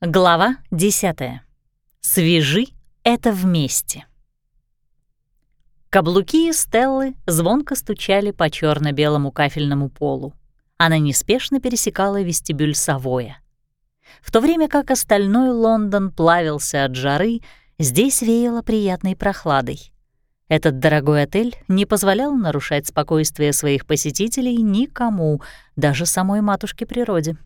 Глава 10. Свяжи это вместе. Каблуки Стеллы звонко стучали по черно белому кафельному полу. Она неспешно пересекала вестибюль Савоя. В то время как остальной Лондон плавился от жары, здесь веяло приятной прохладой. Этот дорогой отель не позволял нарушать спокойствие своих посетителей никому, даже самой матушке природе.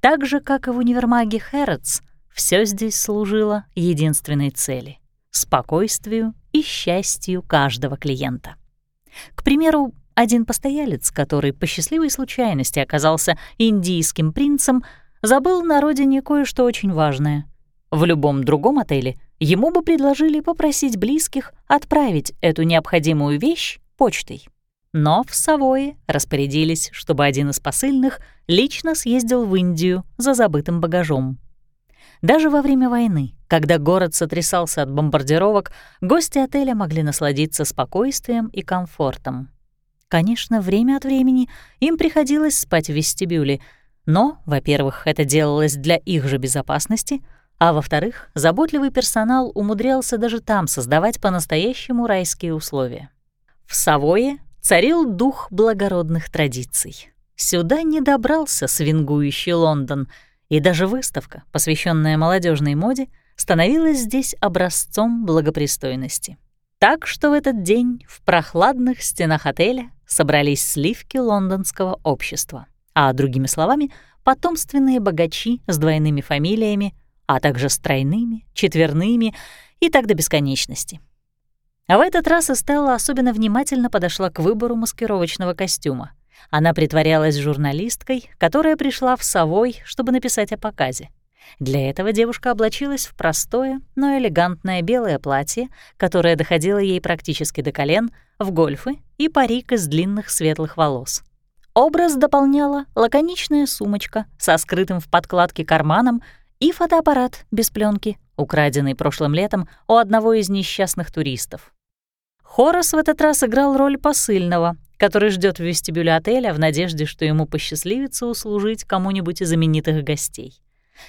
Так же, как и в универмаге Хэрротс, все здесь служило единственной цели — спокойствию и счастью каждого клиента. К примеру, один постоялец, который по счастливой случайности оказался индийским принцем, забыл на родине кое-что очень важное. В любом другом отеле ему бы предложили попросить близких отправить эту необходимую вещь почтой. Но в Савое распорядились, чтобы один из посыльных лично съездил в Индию за забытым багажом. Даже во время войны, когда город сотрясался от бомбардировок, гости отеля могли насладиться спокойствием и комфортом. Конечно, время от времени им приходилось спать в вестибюле, но, во-первых, это делалось для их же безопасности, а во-вторых, заботливый персонал умудрялся даже там создавать по-настоящему райские условия. В Савое царил дух благородных традиций. Сюда не добрался свингующий Лондон, и даже выставка, посвященная молодежной моде, становилась здесь образцом благопристойности. Так что в этот день в прохладных стенах отеля собрались сливки лондонского общества, а, другими словами, потомственные богачи с двойными фамилиями, а также с тройными, четверными и так до бесконечности. А в этот раз Эстелла особенно внимательно подошла к выбору маскировочного костюма. Она притворялась журналисткой, которая пришла в Совой, чтобы написать о показе. Для этого девушка облачилась в простое, но элегантное белое платье, которое доходило ей практически до колен, в гольфы и парик из длинных светлых волос. Образ дополняла лаконичная сумочка со скрытым в подкладке карманом и фотоаппарат без пленки, украденный прошлым летом у одного из несчастных туристов. Хорас в этот раз играл роль посыльного, который ждет в вестибюле отеля в надежде, что ему посчастливится услужить кому-нибудь из знаменитых гостей.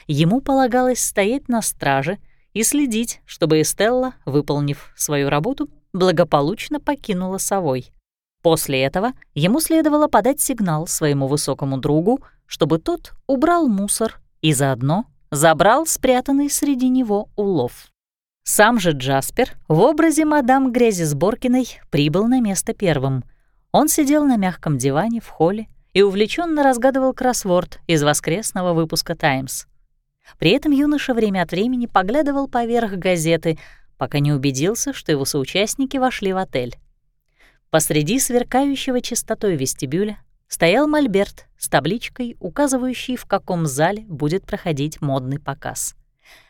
Ему полагалось стоять на страже и следить, чтобы Эстелла, выполнив свою работу, благополучно покинула совой. После этого ему следовало подать сигнал своему высокому другу, чтобы тот убрал мусор и заодно забрал спрятанный среди него улов. Сам же Джаспер в образе мадам Грези Сборкиной прибыл на место первым. Он сидел на мягком диване в холле и увлеченно разгадывал кроссворд из воскресного выпуска «Таймс». При этом юноша время от времени поглядывал поверх газеты, пока не убедился, что его соучастники вошли в отель. Посреди сверкающего чистотой вестибюля стоял мольберт с табличкой, указывающей, в каком зале будет проходить модный показ.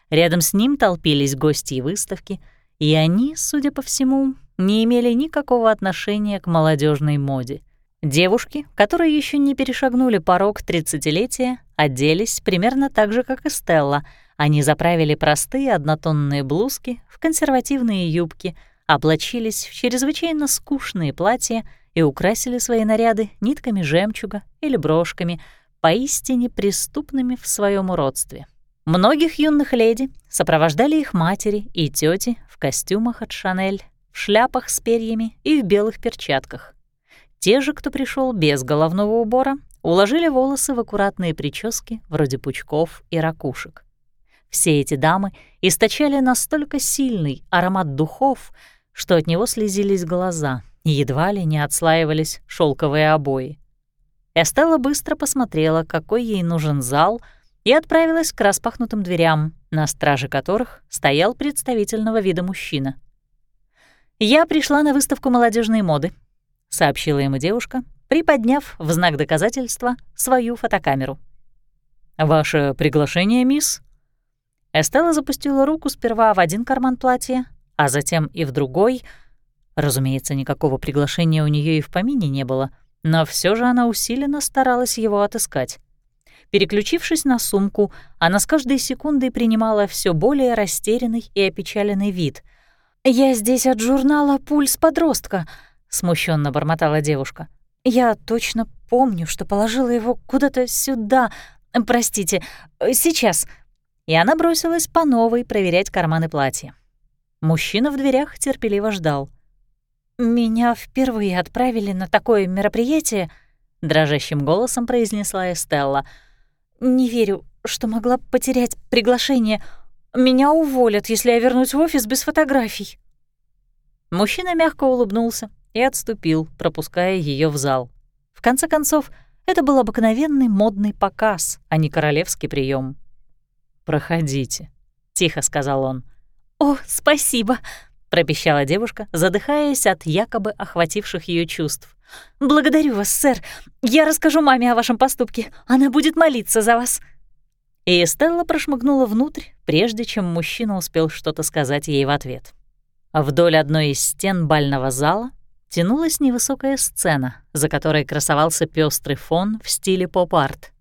Рядом с ним толпились гости выставки, и они, судя по всему, не имели никакого отношения к молодежной моде. Девушки, которые еще не перешагнули порог тридцатилетия, оделись примерно так же, как и Стелла. Они заправили простые однотонные блузки в консервативные юбки, облачились в чрезвычайно скучные платья — и украсили свои наряды нитками жемчуга или брошками, поистине преступными в своем уродстве. Многих юных леди сопровождали их матери и тети в костюмах от Шанель, в шляпах с перьями и в белых перчатках. Те же, кто пришел без головного убора, уложили волосы в аккуратные прически вроде пучков и ракушек. Все эти дамы источали настолько сильный аромат духов, что от него слезились глаза — едва ли не отслаивались шелковые обои. Эстелла быстро посмотрела, какой ей нужен зал, и отправилась к распахнутым дверям, на страже которых стоял представительного вида мужчина. «Я пришла на выставку молодежной моды», — сообщила ему девушка, приподняв в знак доказательства свою фотокамеру. «Ваше приглашение, мисс?» Эстелла запустила руку сперва в один карман платья, а затем и в другой — Разумеется, никакого приглашения у нее и в помине не было, но все же она усиленно старалась его отыскать. Переключившись на сумку, она с каждой секундой принимала все более растерянный и опечаленный вид. «Я здесь от журнала «Пульс подростка», — смущенно бормотала девушка. «Я точно помню, что положила его куда-то сюда. Простите, сейчас». и она бросилась по новой проверять карманы платья. Мужчина в дверях терпеливо ждал. «Меня впервые отправили на такое мероприятие», — дрожащим голосом произнесла Эстелла. «Не верю, что могла потерять приглашение. Меня уволят, если я вернусь в офис без фотографий». Мужчина мягко улыбнулся и отступил, пропуская ее в зал. В конце концов, это был обыкновенный модный показ, а не королевский прием. «Проходите», — тихо сказал он. «О, спасибо!» — пропищала девушка, задыхаясь от якобы охвативших ее чувств. «Благодарю вас, сэр. Я расскажу маме о вашем поступке. Она будет молиться за вас». И Стелла прошмыгнула внутрь, прежде чем мужчина успел что-то сказать ей в ответ. Вдоль одной из стен бального зала тянулась невысокая сцена, за которой красовался пестрый фон в стиле поп-арт.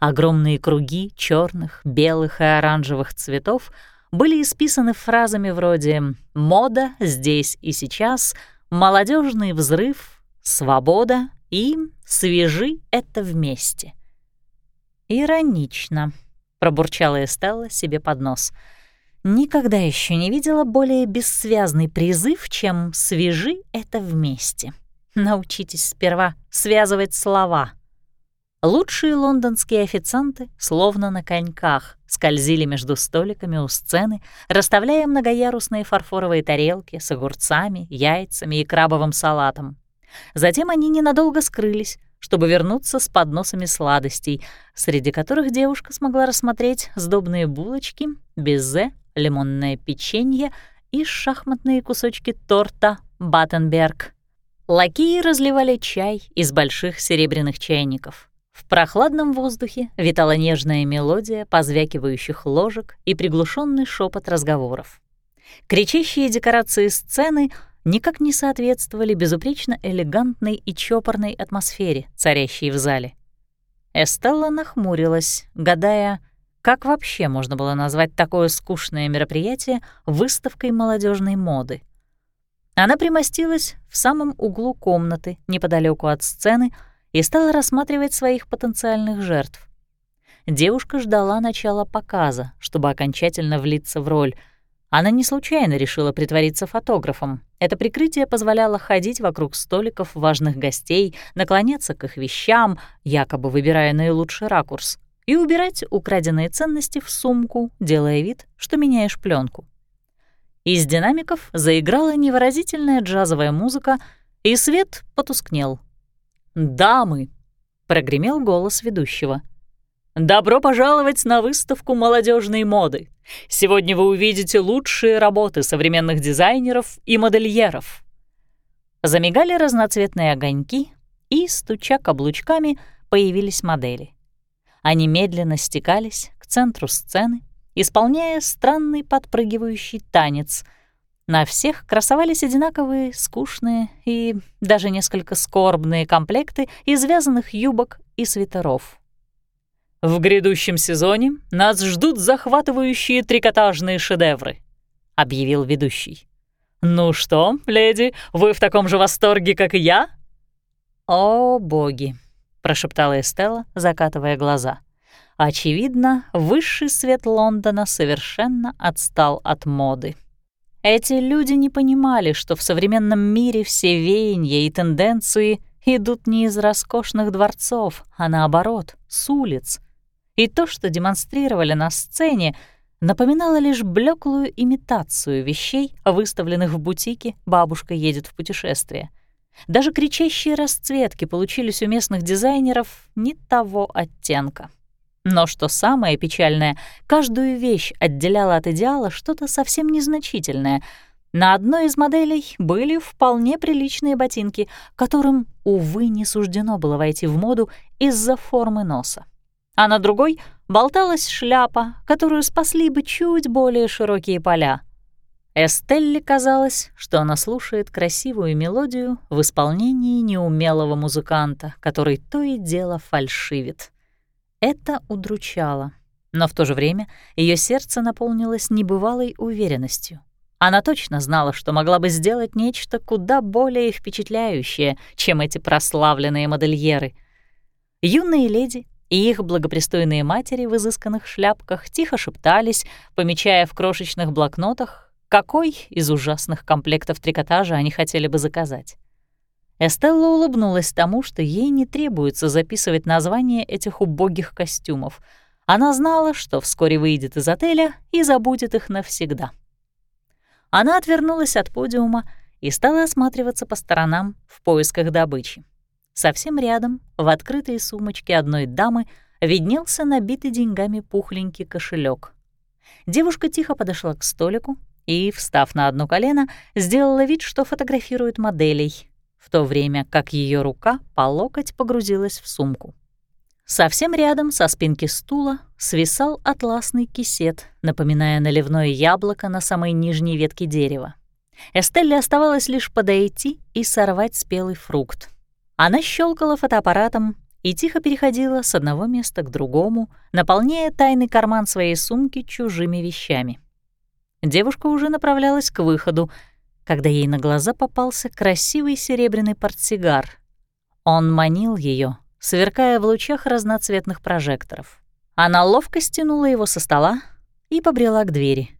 Огромные круги черных, белых и оранжевых цветов были исписаны фразами вроде «мода здесь и сейчас», «молодежный взрыв», «свобода» и «свежи это вместе». «Иронично», — пробурчала Эстелла себе под нос. «Никогда еще не видела более бессвязный призыв, чем «свежи это вместе». Научитесь сперва связывать слова». Лучшие лондонские официанты, словно на коньках, скользили между столиками у сцены, расставляя многоярусные фарфоровые тарелки с огурцами, яйцами и крабовым салатом. Затем они ненадолго скрылись, чтобы вернуться с подносами сладостей, среди которых девушка смогла рассмотреть сдобные булочки, безе, лимонное печенье и шахматные кусочки торта «Баттенберг». Лакеи разливали чай из больших серебряных чайников. В прохладном воздухе витала нежная мелодия позвякивающих ложек и приглушенный шепот разговоров. Кричащие декорации сцены никак не соответствовали безупречно элегантной и чопорной атмосфере, царящей в зале. Эстелла нахмурилась, гадая, как вообще можно было назвать такое скучное мероприятие выставкой молодежной моды. Она примостилась в самом углу комнаты, неподалеку от сцены, и стала рассматривать своих потенциальных жертв. Девушка ждала начала показа, чтобы окончательно влиться в роль. Она не случайно решила притвориться фотографом. Это прикрытие позволяло ходить вокруг столиков важных гостей, наклоняться к их вещам, якобы выбирая наилучший ракурс, и убирать украденные ценности в сумку, делая вид, что меняешь пленку. Из динамиков заиграла невыразительная джазовая музыка, и свет потускнел — «Дамы!» — прогремел голос ведущего. «Добро пожаловать на выставку молодежной моды. Сегодня вы увидите лучшие работы современных дизайнеров и модельеров». Замигали разноцветные огоньки, и, стуча каблучками, появились модели. Они медленно стекались к центру сцены, исполняя странный подпрыгивающий танец — на всех красовались одинаковые, скучные и даже несколько скорбные комплекты из вязаных юбок и свитеров. «В грядущем сезоне нас ждут захватывающие трикотажные шедевры», — объявил ведущий. «Ну что, леди, вы в таком же восторге, как и я?» «О, боги!» — прошептала Эстелла, закатывая глаза. Очевидно, высший свет Лондона совершенно отстал от моды. Эти люди не понимали, что в современном мире все веяния и тенденции идут не из роскошных дворцов, а наоборот, с улиц. И то, что демонстрировали на сцене, напоминало лишь блеклую имитацию вещей, выставленных в бутике «Бабушка едет в путешествие». Даже кричащие расцветки получились у местных дизайнеров не того оттенка. Но что самое печальное, каждую вещь отделяло от идеала что-то совсем незначительное. На одной из моделей были вполне приличные ботинки, которым, увы, не суждено было войти в моду из-за формы носа. А на другой болталась шляпа, которую спасли бы чуть более широкие поля. Эстелле казалось, что она слушает красивую мелодию в исполнении неумелого музыканта, который то и дело фальшивит. Это удручало, но в то же время ее сердце наполнилось небывалой уверенностью. Она точно знала, что могла бы сделать нечто куда более впечатляющее, чем эти прославленные модельеры. Юные леди и их благопристойные матери в изысканных шляпках тихо шептались, помечая в крошечных блокнотах, какой из ужасных комплектов трикотажа они хотели бы заказать. Эстелла улыбнулась тому, что ей не требуется записывать название этих убогих костюмов. Она знала, что вскоре выйдет из отеля и забудет их навсегда. Она отвернулась от подиума и стала осматриваться по сторонам в поисках добычи. Совсем рядом, в открытой сумочке одной дамы, виднелся набитый деньгами пухленький кошелек. Девушка тихо подошла к столику и, встав на одно колено, сделала вид, что фотографирует моделей, в то время как ее рука по локоть погрузилась в сумку. Совсем рядом со спинки стула свисал атласный кисет, напоминая наливное яблоко на самой нижней ветке дерева. Эстелле оставалось лишь подойти и сорвать спелый фрукт. Она щелкала фотоаппаратом и тихо переходила с одного места к другому, наполняя тайный карман своей сумки чужими вещами. Девушка уже направлялась к выходу, когда ей на глаза попался красивый серебряный портсигар. Он манил ее, сверкая в лучах разноцветных прожекторов. Она ловко стянула его со стола и побрела к двери.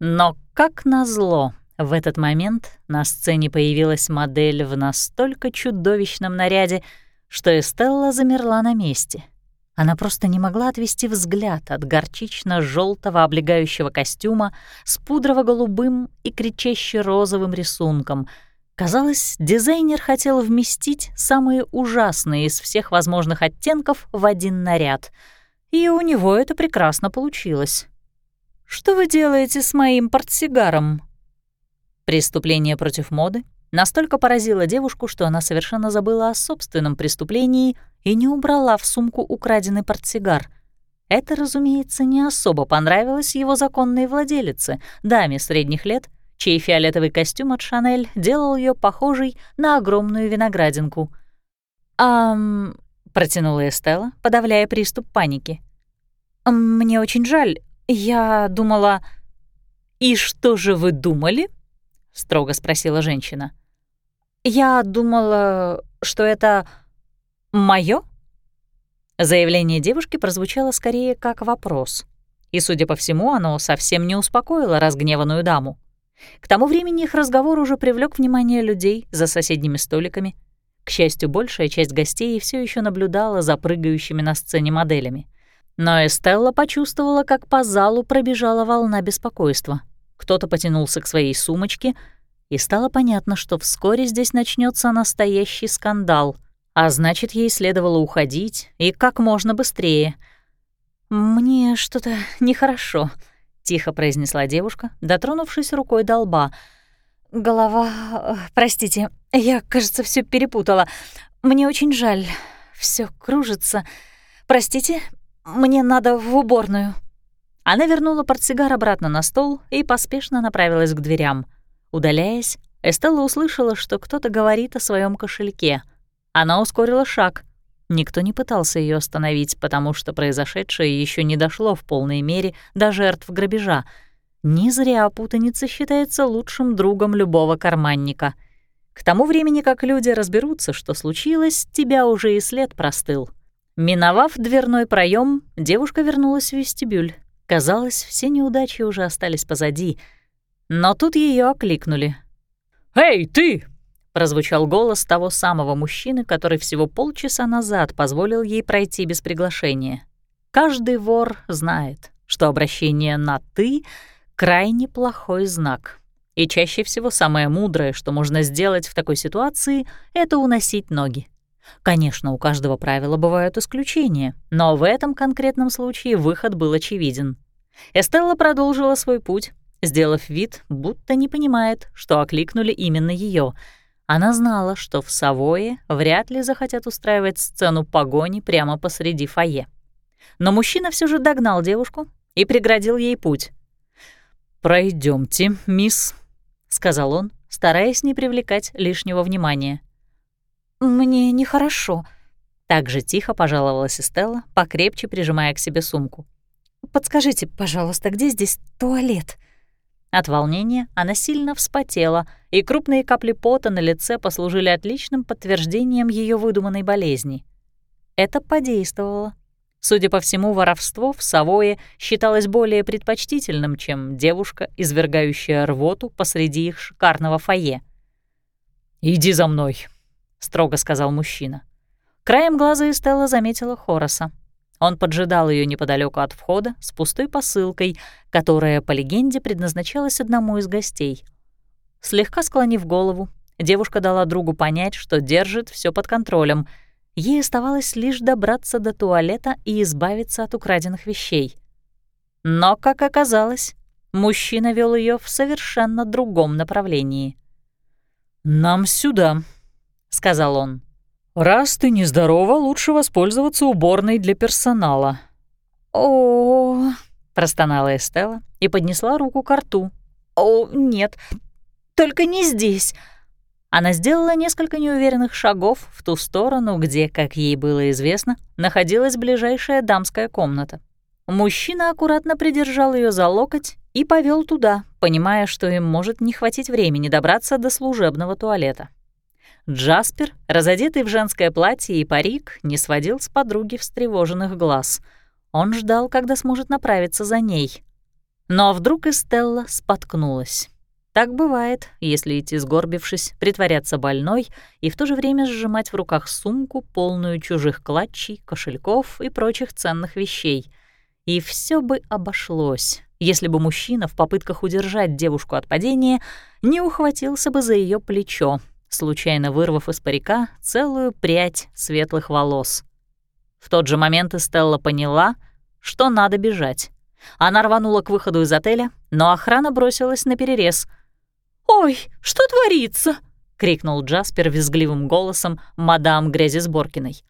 Но, как назло, в этот момент на сцене появилась модель в настолько чудовищном наряде, что Эстелла замерла на месте. Она просто не могла отвести взгляд от горчично желтого облегающего костюма с пудрово-голубым и кричаще розовым рисунком — Казалось, дизайнер хотел вместить самые ужасные из всех возможных оттенков в один наряд. И у него это прекрасно получилось. «Что вы делаете с моим портсигаром?» Преступление против моды настолько поразило девушку, что она совершенно забыла о собственном преступлении и не убрала в сумку украденный портсигар. Это, разумеется, не особо понравилось его законной владелице, даме средних лет — чей фиолетовый костюм от Шанель делал ее похожей на огромную виноградинку. «Ам...» — протянула Эстелла, подавляя приступ паники. «Мне очень жаль. Я думала...» «И что же вы думали?» — строго спросила женщина. «Я думала, что это моё?» Заявление девушки прозвучало скорее как вопрос. И, судя по всему, оно совсем не успокоило разгневанную даму. К тому времени их разговор уже привлек внимание людей за соседними столиками. К счастью, большая часть гостей все еще наблюдала за прыгающими на сцене моделями. Но Эстелла почувствовала, как по залу пробежала волна беспокойства. Кто-то потянулся к своей сумочке, и стало понятно, что вскоре здесь начнется настоящий скандал, а значит, ей следовало уходить и как можно быстрее. «Мне что-то нехорошо», — тихо произнесла девушка, дотронувшись рукой до лба. «Голова... Э, простите, я, кажется, все перепутала. Мне очень жаль. все кружится. Простите, мне надо в уборную». Она вернула портсигар обратно на стол и поспешно направилась к дверям. Удаляясь, Эстелла услышала, что кто-то говорит о своем кошельке. Она ускорила шаг — Никто не пытался ее остановить, потому что произошедшее еще не дошло в полной мере до жертв грабежа. Не зря путаница считается лучшим другом любого карманника. К тому времени, как люди разберутся, что случилось, тебя уже и след простыл. Миновав дверной проем, девушка вернулась в вестибюль. Казалось, все неудачи уже остались позади. Но тут ее окликнули. «Эй, ты!» Прозвучал голос того самого мужчины, который всего полчаса назад позволил ей пройти без приглашения. Каждый вор знает, что обращение на «ты» — крайне плохой знак. И чаще всего самое мудрое, что можно сделать в такой ситуации, — это уносить ноги. Конечно, у каждого правила бывают исключения, но в этом конкретном случае выход был очевиден. Эстелла продолжила свой путь, сделав вид, будто не понимает, что окликнули именно ее — она знала, что в Савое вряд ли захотят устраивать сцену погони прямо посреди фойе. Но мужчина все же догнал девушку и преградил ей путь. Пройдемте, мисс», — сказал он, стараясь не привлекать лишнего внимания. «Мне нехорошо», — так же тихо пожаловалась Эстелла, покрепче прижимая к себе сумку. «Подскажите, пожалуйста, где здесь туалет?» От волнения она сильно вспотела, и крупные капли пота на лице послужили отличным подтверждением ее выдуманной болезни. Это подействовало. Судя по всему, воровство в Савое считалось более предпочтительным, чем девушка, извергающая рвоту посреди их шикарного фойе. «Иди за мной», — строго сказал мужчина. Краем глаза Эстелла заметила Хороса. Он поджидал ее неподалеку от входа с пустой посылкой, которая, по легенде, предназначалась одному из гостей. Слегка склонив голову, девушка дала другу понять, что держит все под контролем. Ей оставалось лишь добраться до туалета и избавиться от украденных вещей. Но, как оказалось, мужчина вел ее в совершенно другом направлении. «Нам сюда», — сказал он. «Раз ты нездорова, лучше воспользоваться уборной для персонала». «О, — простонала Эстелла и поднесла руку к рту. «О, нет, только не здесь!» Она сделала несколько неуверенных шагов в ту сторону, где, как ей было известно, находилась ближайшая дамская комната. Мужчина аккуратно придержал ее за локоть и повел туда, понимая, что им может не хватить времени добраться до служебного туалета. Джаспер, разодетый в женское платье и парик, не сводил с подруги встревоженных глаз. Он ждал, когда сможет направиться за ней. Но вдруг Эстелла споткнулась. Так бывает, если идти сгорбившись, притворяться больной и в то же время сжимать в руках сумку, полную чужих клатчей, кошельков и прочих ценных вещей. И все бы обошлось, если бы мужчина в попытках удержать девушку от падения не ухватился бы за ее плечо, случайно вырвав из парика целую прядь светлых волос. В тот же момент Эстелла поняла, что надо бежать. Она рванула к выходу из отеля, но охрана бросилась на перерез — «Ой, что творится?» — крикнул Джаспер визгливым голосом мадам Грязисборкиной.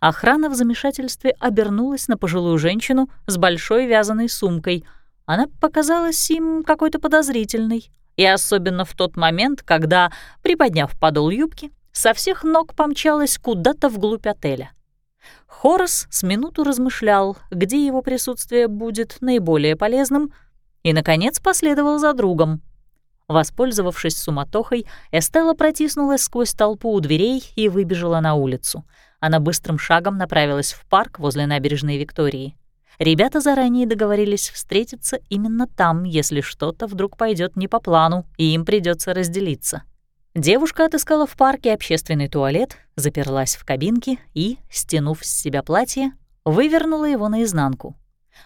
Охрана в замешательстве обернулась на пожилую женщину с большой вязаной сумкой. Она показалась им какой-то подозрительной, и особенно в тот момент, когда, приподняв подол юбки, со всех ног помчалась куда-то вглубь отеля. Хорос с минуту размышлял, где его присутствие будет наиболее полезным, и, наконец, последовал за другом. Воспользовавшись суматохой, Эстелла протиснулась сквозь толпу у дверей и выбежала на улицу. Она быстрым шагом направилась в парк возле набережной Виктории. Ребята заранее договорились встретиться именно там, если что-то вдруг пойдет не по плану, и им придется разделиться. Девушка отыскала в парке общественный туалет, заперлась в кабинке и, стянув с себя платье, вывернула его наизнанку.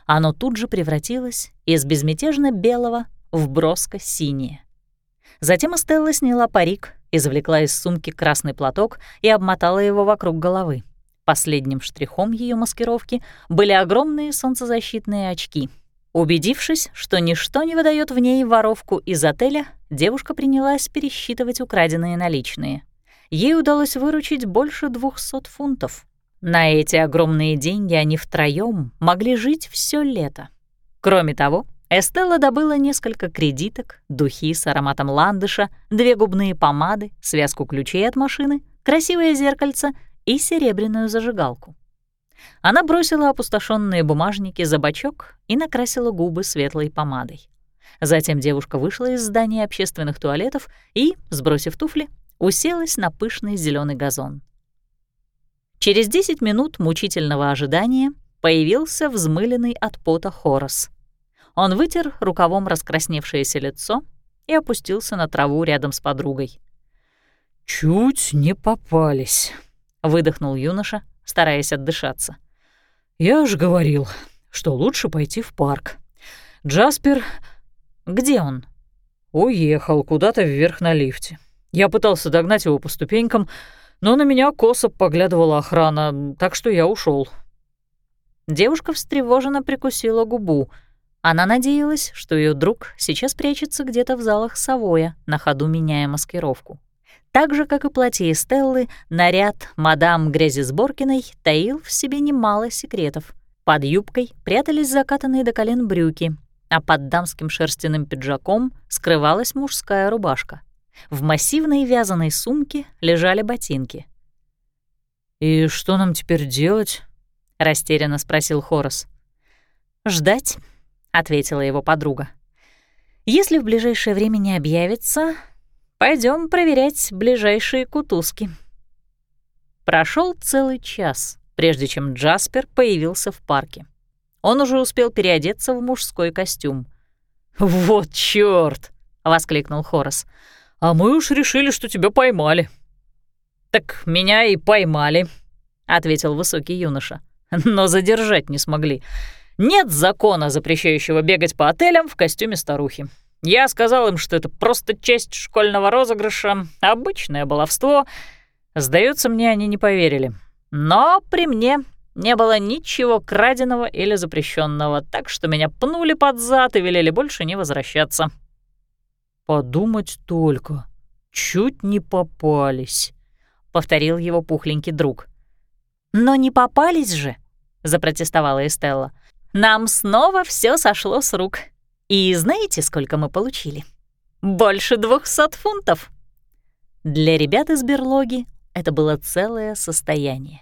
Оно тут же превратилось из безмятежно белого в броско-синее. Затем Эстелла сняла парик, извлекла из сумки красный платок и обмотала его вокруг головы. Последним штрихом ее маскировки были огромные солнцезащитные очки. Убедившись, что ничто не выдает в ней воровку из отеля, девушка принялась пересчитывать украденные наличные. Ей удалось выручить больше двухсот фунтов. На эти огромные деньги они втроем могли жить все лето. Кроме того, Эстелла добыла несколько кредиток, духи с ароматом ландыша, две губные помады, связку ключей от машины, красивое зеркальце и серебряную зажигалку. Она бросила опустошенные бумажники за бачок и накрасила губы светлой помадой. Затем девушка вышла из здания общественных туалетов и, сбросив туфли, уселась на пышный зеленый газон. Через 10 минут мучительного ожидания появился взмыленный от пота Хорос — он вытер рукавом раскрасневшееся лицо и опустился на траву рядом с подругой. «Чуть не попались», — выдохнул юноша, стараясь отдышаться. «Я же говорил, что лучше пойти в парк. Джаспер...» «Где он?» «Уехал куда-то вверх на лифте. Я пытался догнать его по ступенькам, но на меня косо поглядывала охрана, так что я ушел. Девушка встревоженно прикусила губу — она надеялась, что ее друг сейчас прячется где-то в залах Савоя, на ходу меняя маскировку. Так же, как и платье Стеллы, наряд мадам Грязисборкиной таил в себе немало секретов. Под юбкой прятались закатанные до колен брюки, а под дамским шерстяным пиджаком скрывалась мужская рубашка. В массивной вязаной сумке лежали ботинки. «И что нам теперь делать?» — растерянно спросил Хорос. «Ждать», ответила его подруга. Если в ближайшее время не объявится, пойдем проверять ближайшие кутузки. Прошел целый час, прежде чем Джаспер появился в парке. Он уже успел переодеться в мужской костюм. «Вот чёрт!» — воскликнул Хорас. «А мы уж решили, что тебя поймали». «Так меня и поймали», — ответил высокий юноша. «Но задержать не смогли. Нет закона, запрещающего бегать по отелям в костюме старухи. Я сказал им, что это просто часть школьного розыгрыша, обычное баловство. Сдается мне, они не поверили. Но при мне не было ничего краденого или запрещенного, так что меня пнули под зад и велели больше не возвращаться. «Подумать только, чуть не попались», — повторил его пухленький друг. «Но не попались же», — запротестовала Эстелла. «Нам снова все сошло с рук. И знаете, сколько мы получили? Больше двухсот фунтов». Для ребят из берлоги это было целое состояние.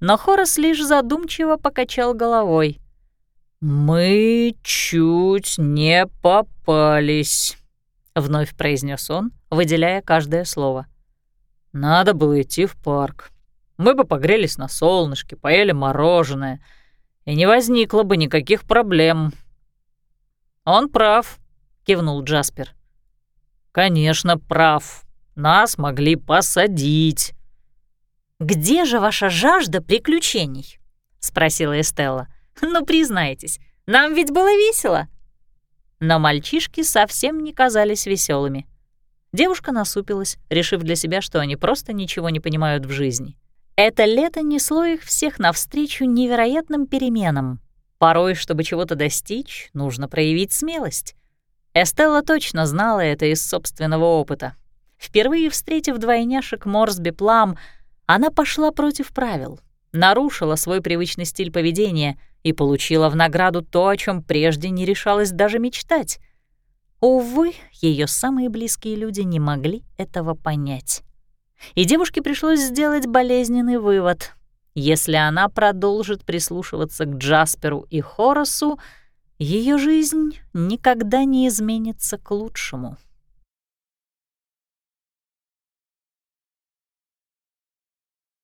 Но Хорас лишь задумчиво покачал головой. «Мы чуть не попались», — вновь произнес он, выделяя каждое слово. «Надо было идти в парк. Мы бы погрелись на солнышке, поели мороженое, и не возникло бы никаких проблем». «Он прав», — кивнул Джаспер. «Конечно, прав. Нас могли посадить». «Где же ваша жажда приключений?» — спросила Эстелла. «Ну, признайтесь, нам ведь было весело». Но мальчишки совсем не казались веселыми. Девушка насупилась, решив для себя, что они просто ничего не понимают в жизни. Это лето несло их всех навстречу невероятным переменам. Порой, чтобы чего-то достичь, нужно проявить смелость. Эстелла точно знала это из собственного опыта. Впервые встретив двойняшек Морсби Плам, она пошла против правил, нарушила свой привычный стиль поведения и получила в награду то, о чем прежде не решалась даже мечтать. Увы, ее самые близкие люди не могли этого понять. И девушке пришлось сделать болезненный вывод. Если она продолжит прислушиваться к Джасперу и Хорасу, ее жизнь никогда не изменится к лучшему.